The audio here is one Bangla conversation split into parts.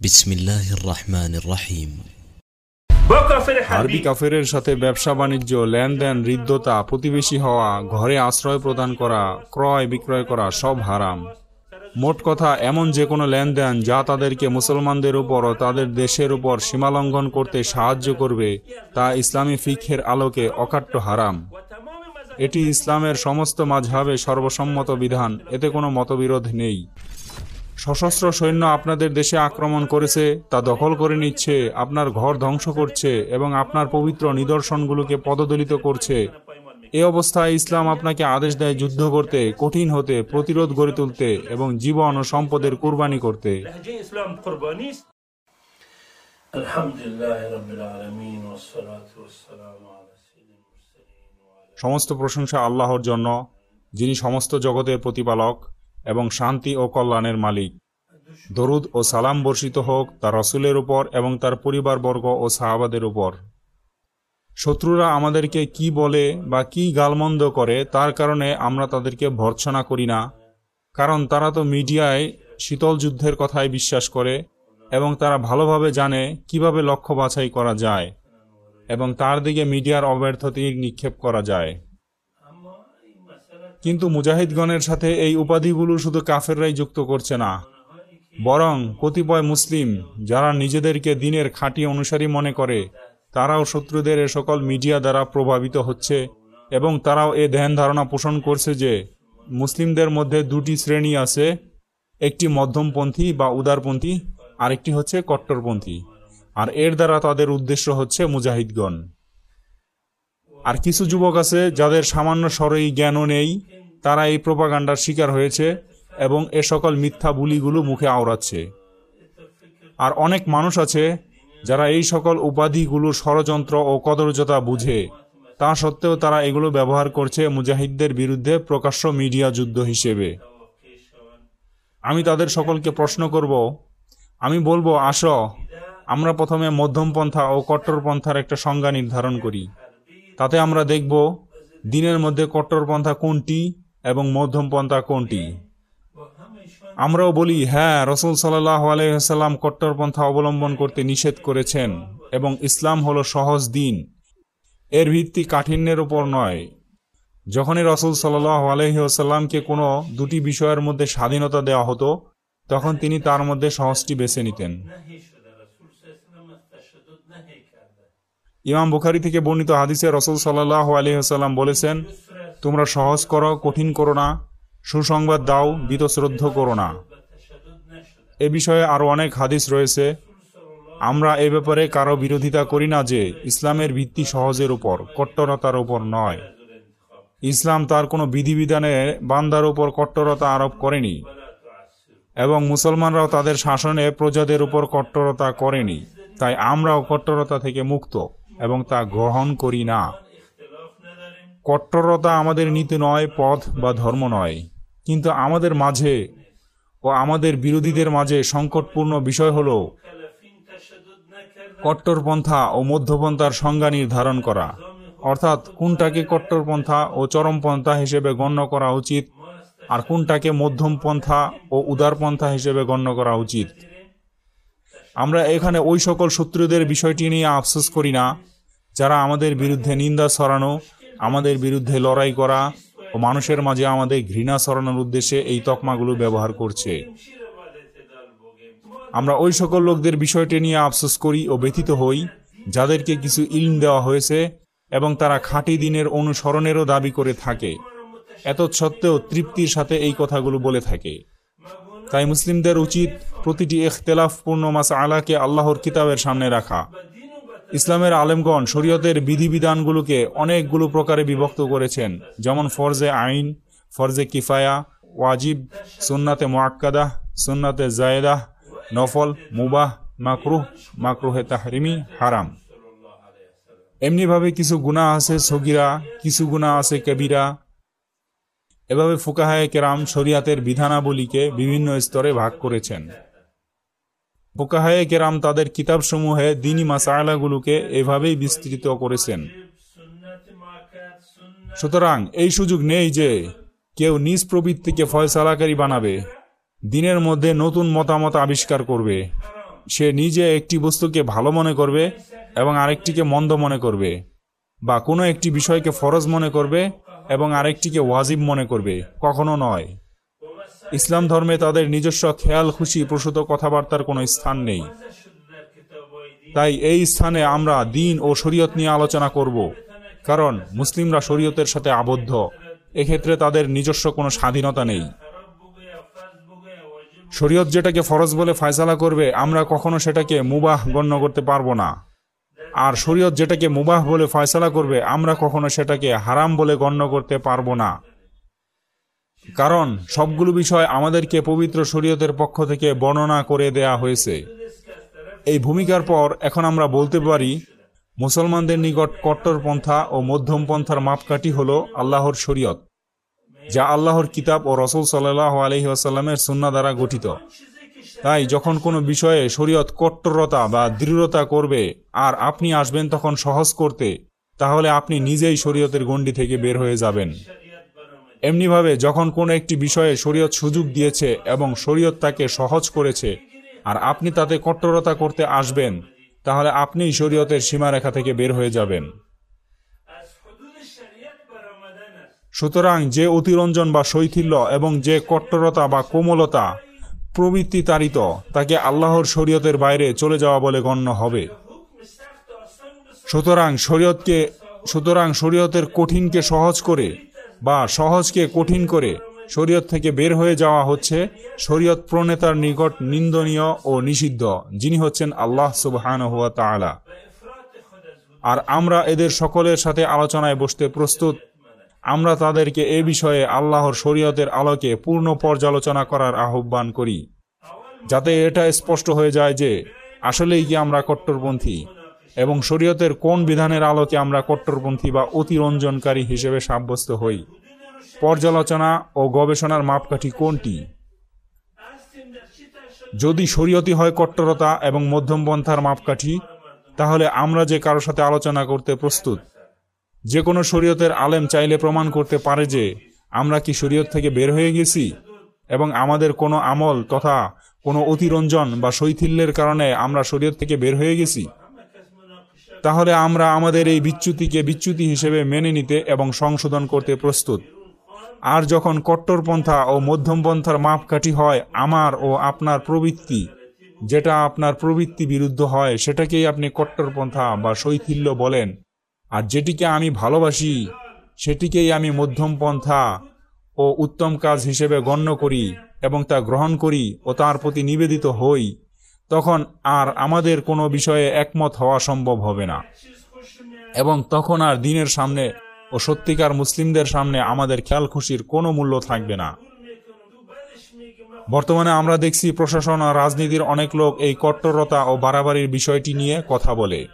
বিসমিল্লাহির রহমানির আরবি কাফেরের সাথে ব্যবসা বাণিজ্য, লেনদেন ঋদ্ধতা প্রতিবেশী হওয়া, ঘরে আশ্রয় প্রদান করা, ক্রয় বিক্রয় করা সব হারাম। মোট কথা, এমন যে কোনো লেনদেন যা তাদেরকে মুসলমানদের উপর ও তাদের দেশের উপর সীমালঙ্ঘন করতে সাহায্য করবে, তা ইসলামী ফিক্ষের আলোকে অকাট্য হারাম। এটি ইসলামের সমস্ত মাঝহাবে সর্বসম্মত বিধান, এতে কোনো মতবিরোধ নেই। সশস্ত্র সৈন্য আপনাদের দেশে আক্রমণ করেছে, তা দখল করে নিচ্ছে, আপনার ঘর ধ্বংস করছে এবং আপনার পবিত্র নিদর্শনগুলোকে পদদলিত করছে। এ অবস্থায় ইসলাম আপনাকে আদেশ দেয় যুদ্ধ করতে, কঠিন হতে, প্রতিরোধ গড়ে তুলতে এবং জীবন ও সম্পদের কোরবানি করতে। সমস্ত প্রশংসা আল্লাহর জন্য, যিনি সমস্ত জগতের প্রতিপালক। এবং শান্তি ও কল্যাণের মালিক। দরুদ ও সালাম বর্ষিত হোক তার রসুলের উপর এবং তার পরিবারবর্গ ও সাহাবাদের উপর। শত্রুরা আমাদেরকে কি বলে বা কি গালমন্দ করে তার কারণে আমরা তাদেরকে ভর্ৎসনা করি না, কারণ তারা তো মিডিয়ায় শীতল যুদ্ধের কথায় বিশ্বাস করে এবং তারা ভালোভাবে জানে কীভাবে লক্ষ্য বাছাই করা যায় এবং তার দিকে মিডিয়ার অব্যর্থ নিক্ষেপ করা যায়। কিন্তু মুজাহিদগণের সাথে এই উপাধিগুলো শুধু কাফেররাই যুক্ত করছে না। বরং কতিপয় মুসলিম যারা নিজেদেরকে দিনের খাঁটি অনুসারী মনে করে, তারাও শত্রুদের এ সকল মিডিয়া দ্বারা প্রভাবিত হচ্ছে এবং তারাও এ ধ্যান ধারণা পোষণ করছে যে মুসলিমদের মধ্যে দুটি শ্রেণি আছে, একটি মধ্যমপন্থী বা উদারপন্থী, আরেকটি হচ্ছে কট্টরপন্থী। আর এর দ্বারা তাদের উদ্দেশ্য হচ্ছে মুজাহিদগণ। আর কিছু যুবক আছে যাদের সামান্য স্বরেই জ্ঞানও নেই তারা এই প্রপাগান্ডার শিকার হয়েছে এবং এ সকল মিথ্যা বুলিগুলো মুখে আওড়াচ্ছে। আর অনেক মানুষ আছে যারা এই সকল উপাধিগুলোর ষড়যন্ত্র ও কদর্যতা বুঝে। তা সত্ত্বেও তারা এগুলো ব্যবহার করছে মুজাহিদদের বিরুদ্ধে প্রকাশ্য মিডিয়া যুদ্ধ হিসেবে। আমি তাদের সকলকে প্রশ্ন করব, আমি বলব, আসো, আমরা প্রথমে মধ্যমপন্থা ও কট্টরপন্থার একটা সংজ্ঞা নির্ধারণ করি। তাতে আমরা দেখব, দিনের মধ্যে কট্টরপন্থা কোনটি এবং মধ্যম পন্থা কোনটি? আমরাও বলি হ্যাঁ রসুল সাল্লাহ আলহাম কট্টরপন্থা অবলম্বন করতে নিষেধ করেছেন এবং ইসলাম হলো সহজ দিন। এর ভিত্তি কাঠিন্যের ওপর নয়। যখনই রসুল সাল্লাহ আলহিউসাল্লামকে কোনো দুটি বিষয়ের মধ্যে স্বাধীনতা দেওয়া হতো, তখন তিনি তার মধ্যে সহজটি বেছে নিতেন। ইমাম বুখারি থেকে বর্ণিত হাদিসে রসুল সাল্লাহ আলহিহাল্লাম বলেছেন তোমরা সহজ করো, কঠিন করো না। সুসংবাদ দাও বীতশ্রদ্ধ করো না। এ বিষয়ে আরও অনেক হাদিস রয়েছে। আমরা এ ব্যাপারে কারও বিরোধিতা করি না যে ইসলামের ভিত্তি সহজের উপর, কট্টরতার উপর নয়। ইসলাম তার কোনো বিধিবিধানে বান্দার উপর কট্টরতা আরোপ করেনি। এবং মুসলমানরাও তাদের শাসনে প্রজাদের উপর কট্টরতা করেনি। তাই আমরাও কট্টরতা থেকে মুক্ত এবং তা গ্রহণ করি না। কট্টরতা আমাদের নীতি নয়, পথ বা ধর্ম নয়। কিন্তু আমাদের মাঝে ও আমাদের বিরোধীদের মাঝে সংকটপূর্ণ বিষয় হল কট্টরপন্থা ও মধ্যপন্থার সংজ্ঞা নির্ধারণ করা। অর্থাৎ কোনটাকে কট্টরপন্থা ও চরমপন্থা হিসেবে গণ্য করা উচিত আর কোনটাকে মধ্যমপন্থা ও উদারপন্থা হিসেবে গণ্য করা উচিত। আমরা এখানে ওই সকল শত্রুদের বিষয়টি নিয়ে আফসোস করি না, যারা আমাদের বিরুদ্ধে নিন্দা ছড়ানো আমাদের বিরুদ্ধে লড়াই করা ও মানুষের মাঝে আমাদের ঘৃণা সরানোর উদ্দেশ্যে এই তকমাগুলো ব্যবহার করছে। আমরা ওই সকল লোকদের বিষয়টি নিয়ে আফসোস করি ও ব্যথিত হই, যাদেরকে কিছু ইলম দেওয়া হয়েছে এবং তারা খাঁটি দিনের অনুসরণেরও দাবি করে থাকে। এত সত্ত্বেও তৃপ্তির সাথে এই কথাগুলো বলে থাকে। তাই মুসলিমদের উচিত প্রতিটি এখতেলাফপূর্ণ মাসা আলাকে আল্লাহর কিতাবের সামনে রাখা। ইসলামের আলেমগণ শরীয়তের বিধিবিধানগুলোকে অনেকগুলো প্রকারে বিভক্ত করেছেন। যেমন ফরজে আইন, ফরজে কিফায়া, ওয়াজিব, সুন্নাতে মোয়াক্কাদাহ সুন্নাতে জায়েদাহ নফল, মুবাহ, মাকরুহ, মাকরুহে তাহরিমি, হারাম। এমনিভাবে কিছু গুণা আছে সগিরা, কিছু গুণা আছে কবিরা। এভাবে ফুকাহায় কেরাম শরিয়াতের বিধানাবলীকে বিভিন্ন স্তরে ভাগ করেছেন। ফোকাহায়ে কেরাম তাদের কিতাবসমূহে দিনী মাসায়লাগুলোকে এভাবেই বিস্তৃত করেছেন। সুতরাং এই সুযোগ নেই যে কেউ নিজ প্রবৃত্তিকে ফয়সালাকারী বানাবে, দিনের মধ্যে নতুন মতামত আবিষ্কার করবে, সে নিজে একটি বস্তুকে ভালো মনে করবে এবং আরেকটিকে মন্দ মনে করবে, বা কোনো একটি বিষয়কে ফরজ মনে করবে এবং আরেকটিকে ওয়াজিব মনে করবে, কখনো নয়। ইসলাম ধর্মে তাদের নিজস্ব খেয়াল, খুশি, প্রসূত কথাবার্তার কোনো স্থান নেই। তাই এই স্থানে আমরা দিন ও শরীয়ত নিয়ে আলোচনা করব, কারণ মুসলিমরা শরীয়তের সাথে আবদ্ধ। এক্ষেত্রে তাদের নিজস্ব কোনো স্বাধীনতা নেই। শরীয়ত যেটাকে ফরজ বলে ফয়সালা করবে, আমরা কখনো সেটাকে মুবাহ গণ্য করতে পারব না। আর শরীয়ত যেটাকে মুবাহ বলে ফয়সালা করবে, আমরা কখনো সেটাকে হারাম বলে গণ্য করতে পারব না। কারণ সবগুলো বিষয় আমাদেরকে পবিত্র শরীয়তের পক্ষ থেকে বর্ণনা করে দেয়া হয়েছে। এই ভূমিকার পর এখন আমরা বলতে পারি, মুসলমানদের নিকট কট্টরপন্থা ও মধ্যম পন্থার মাপকাঠি হল আল্লাহর শরীয়ত, যা আল্লাহর কিতাব ও রসুল সাল্লাহ আলহি আসাল্লামের সুন্না দ্বারা গঠিত। তাই যখন কোনো বিষয়ে শরীয়ত কট্টরতা বা দৃঢ়তা করবে আর আপনি আসবেন তখন সহজ করতে, তাহলে আপনি নিজেই শরীয়তের গণ্ডি থেকে বের হয়ে যাবেন। এমনিভাবে যখন কোনো একটি বিষয়ে শরীয়ত সুযোগ দিয়েছে এবং শরীয়ত তাকে সহজ করেছে, আর আপনি তাতে কট্টরতা করতে আসবেন, তাহলে আপনিই শরীয়তের সীমারেখা থেকে বের হয়ে যাবেন। সুতরাং যে অতিরঞ্জন বা শৈথিল্য এবং যে কট্টরতা বা কোমলতা প্রবৃত্তি তাড়িত তাকে আল্লাহর শরীয়তের বাইরে চলে যাওয়া বলে গণ্য হবে। সুতরাং শরীয়তকে, সুতরাং শরীয়তের কঠিনকে সহজ করে বা সহজকে কঠিন করে শরীয়ত থেকে বের হয়ে যাওয়া হচ্ছে শরীয়ত প্রণেতার নিকট নিন্দনীয় ও নিষিদ্ধ, যিনি হচ্ছেন আল্লাহ সুবহান আর আমরা এদের সকলের সাথে আলোচনায় বসতে প্রস্তুত। আমরা তাদেরকে এ বিষয়ে আল্লাহর শরীয়তের আলোকে পূর্ণ পর্যালোচনা করার আহ্বান করি, যাতে এটা স্পষ্ট হয়ে যায় যে আসলেই কি আমরা কট্টরপন্থী। এবং শরীয়তের কোন বিধানের আলোকে আমরা কট্টরপন্থী বা অতিরঞ্জনকারী হিসেবে সাব্যস্ত হই? পর্যালোচনা ও গবেষণার মাপকাঠি কোনটি? যদি শরীয়তি হয় কট্টরতা এবং মধ্যমপন্থার মাপকাঠি, তাহলে আমরা যে কারোর সাথে আলোচনা করতে প্রস্তুত। যে কোনো শরীয়তের আলেম চাইলে প্রমাণ করতে পারে যে, আমরা কি শরীয়ত থেকে বের হয়ে গেছি? এবং আমাদের কোনো আমল তথা কোনো অতিরঞ্জন বা শৈথিল্যের কারণে আমরা শরীয়ত থেকে বের হয়ে গেছি? তাহলে আমরা আমাদের এই বিচ্যুতিকে বিচ্যুতি হিসেবে মেনে নিতে এবং সংশোধন করতে প্রস্তুত। আর যখন কট্টরপন্থা ও মধ্যমপন্থার মাপকাঠি হয় আমার ও আপনার প্রবৃত্তি, যেটা আপনার প্রবৃত্তি বিরুদ্ধ হয়, সেটাকেই আপনি কট্টরপন্থা বা শৈথিল্য বলেন। আর যেটিকে আমি ভালোবাসি, সেটিকেই আমি মধ্যম পন্থা ও উত্তম কাজ হিসেবে গণ্য করি এবং তা গ্রহণ করি ও তার প্রতি নিবেদিত হই। তখন আর আমাদের কোনো বিষয়ে একমত হওয়া সম্ভব হবে না। এবং তখন আর দিনের সামনে ও সত্যিকার মুসলিমদের সামনে আমাদের খেয়াল খুশির কোনো মূল্য থাকবে না। বর্তমানে আমরা দেখছি প্রশাসন আর রাজনীতির অনেক লোক এই কট্টরতা ও বাড়াবাড়ির বিষয়টি নিয়ে কথা বলে।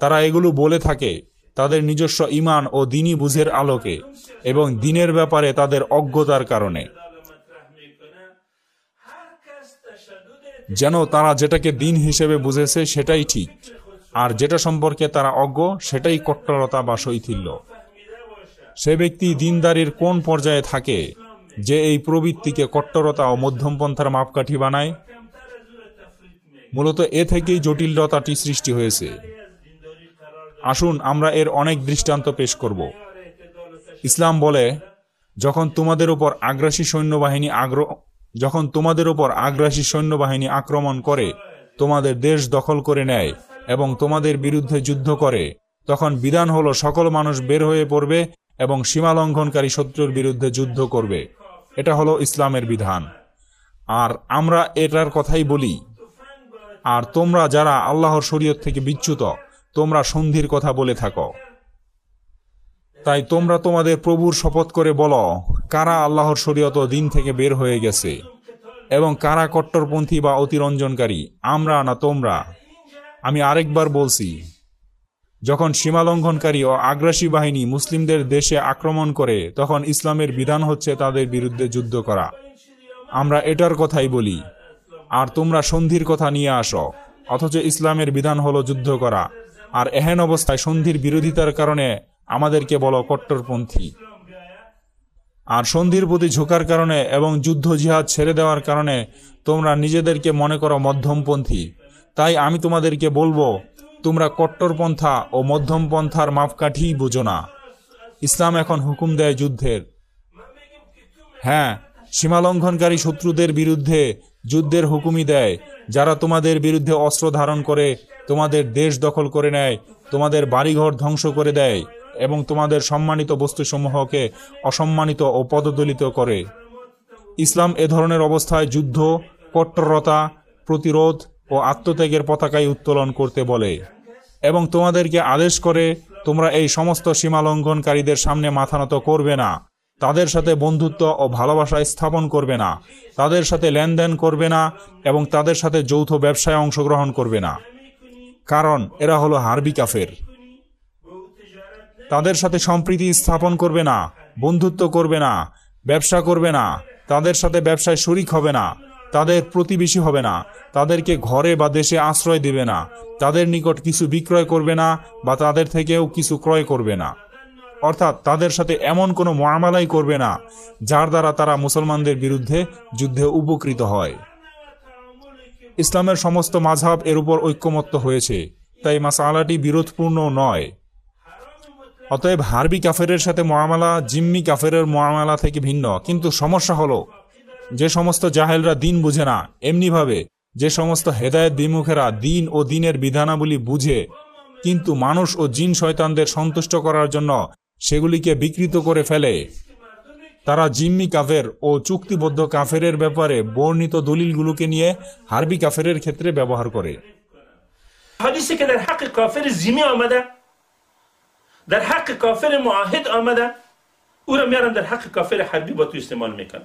তারা এগুলো বলে থাকে তাদের নিজস্ব ইমান ও দিনী বুঝের আলোকে এবং দিনের ব্যাপারে তাদের অজ্ঞতার কারণে। যেন তারা যেটাকে দিন হিসেবে বুঝেছে সেটাই ঠিক, আর যেটা সম্পর্কে তারা অজ্ঞ সেটাই কট্টরতা বা শৈথিল্য। সে ব্যক্তি দিনদারির কোন পর্যায়ে থাকে যে এই প্রবৃত্তিকে কট্টরতা ও মধ্যমপন্থার মাপকাঠি বানায়? মূলত এ থেকেই জটিলতাটি সৃষ্টি হয়েছে। আসুন আমরা এর অনেক দৃষ্টান্ত পেশ করব। ইসলাম বলে, যখন তোমাদের উপর আগ্রাসী সৈন্যবাহিনী আগ্র যখন তোমাদের উপর আগ্রাসী সৈন্যবাহিনী আক্রমণ করে, তোমাদের দেশ দখল করে নেয় এবং তোমাদের বিরুদ্ধে যুদ্ধ করে, তখন বিধান হলো সকল মানুষ বের হয়ে পড়বে এবং সীমালঙ্ঘনকারী শত্রুর বিরুদ্ধে যুদ্ধ করবে। এটা হলো ইসলামের বিধান। আর আমরা এটার কথাই বলি, আর তোমরা যারা আল্লাহর শরীয়ত থেকে বিচ্যুত, তোমরা সন্ধির কথা বলে থাকো। তাই তোমরা তোমাদের প্রভুর শপথ করে বলো কারা আল্লাহর শরীয়ত দিন থেকে বের হয়ে গেছে এবং কারা কট্টরপন্থী বা অতিরঞ্জনকারী, আমরা না তোমরা? আমি আরেকবার বলছি, যখন সীমালঙ্ঘনকারী ও আগ্রাসী বাহিনী মুসলিমদের দেশে আক্রমণ করে, তখন ইসলামের বিধান হচ্ছে তাদের বিরুদ্ধে যুদ্ধ করা। আমরা এটার কথাই বলি, আর তোমরা সন্ধির কথা নিয়ে আসো, অথচ ইসলামের বিধান হলো যুদ্ধ করা। আর এহেন অবস্থায় সন্ধির বিরোধিতার কারণে আমাদেরকে বলো কট্টরপন্থী। আর সন্ধির প্রতি ঝোঁকার কারণে এবং যুদ্ধ জিহাদ ছেড়ে দেওয়ার কারণে তোমরা নিজেদেরকে মনে করো মধ্যমপন্থী। তাই আমি তোমাদেরকে বলব, তোমরা কট্টরপন্থা ও মধ্যমপন্থার মাপকাঠি বোঝো না। ইসলাম এখন হুকুম দেয় যুদ্ধের। হ্যাঁ সীমালঙ্ঘনকারী শত্রুদের বিরুদ্ধে যুদ্ধের হুকুমই দেয়। যারা তোমাদের বিরুদ্ধে অস্ত্র ধারণ করে, তোমাদের দেশ দখল করে নেয়, তোমাদের বাড়িঘর ধ্বংস করে দেয়। এবং তোমাদের সম্মানিত বস্তুসমূহকে অসম্মানিত ও পদদলিত করে। ইসলাম এ ধরনের অবস্থায় যুদ্ধ, কট্টরতা, প্রতিরোধ ও আত্মত্যাগের পতাকায় উত্তোলন করতে বলে এবং তোমাদেরকে আদেশ করে, তোমরা এই সমস্ত সীমালঙ্ঘনকারীদের সামনে মাথা নত করবে না। তাদের সাথে বন্ধুত্ব ও ভালোবাসা স্থাপন করবে না। তাদের সাথে লেনদেন করবে না এবং তাদের সাথে যৌথ ব্যবসায় অংশগ্রহণ করবে না। কারণ এরা হলো হারবি কাফের। তাদের সাথে সম্প্রীতি স্থাপন করবে না, বন্ধুত্ব করবে না, ব্যবসা করবে না, তাদের সাথে ব্যবসায় শরিক হবে না, তাদের প্রতিবেশী হবে না, তাদেরকে ঘরে বা দেশে আশ্রয় দেবে না, তাদের নিকট কিছু বিক্রয় করবে না বা তাদের থেকেও কিছু ক্রয় করবে না। অর্থাৎ তাদের সাথে এমন কোনো মহামালাই করবে না, যার দ্বারা তারা মুসলমানদের বিরুদ্ধে যুদ্ধে উপকৃত হয়। ইসলামের সমস্ত মাঝহাব এর উপর ঐক্যমত্য হয়েছে, তাই মাসালাটি বিরোধপূর্ণ নয়। অতএব হারবি কাফেরের সাথে মহামালা, জিম্মি কাফেরের মোয়ামালা থেকে ভিন্ন। কিন্তু সমস্যা হলো, যে সমস্ত জাহেলরা দিন বুঝে না, এমনিভাবে যে সমস্ত হেদায়ত বিমুখেরা দিন ও দিনের বিধানাবলী বুঝে, কিন্তু মানুষ ও জিন শয়তানদের সন্তুষ্ট করার জন্য সেগুলিকে বিকৃত করে ফেলে। তারা জিম্মি কাফের ও চুক্তিবদ্ধ কাফেরের ব্যাপারে বর্ণিত দলিলগুলোকে নিয়ে হারবি কাফেরের ক্ষেত্রে ব্যবহার করে। হাদিসে কেন কাফের আমাদের در حق کافر معاهد آمده او را میارن در حق کافر حربی با تو استعمال می‌کنن.